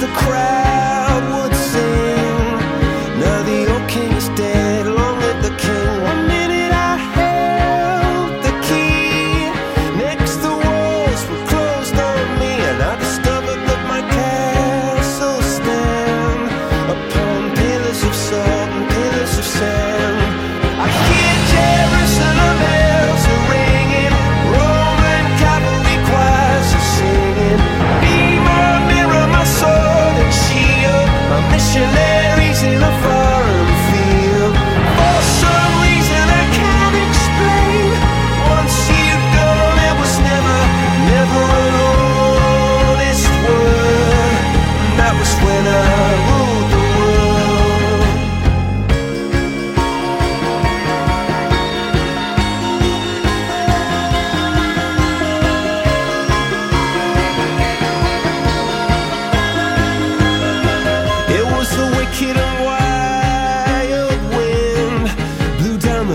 the crowd.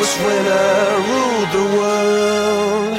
was when I ruled the world.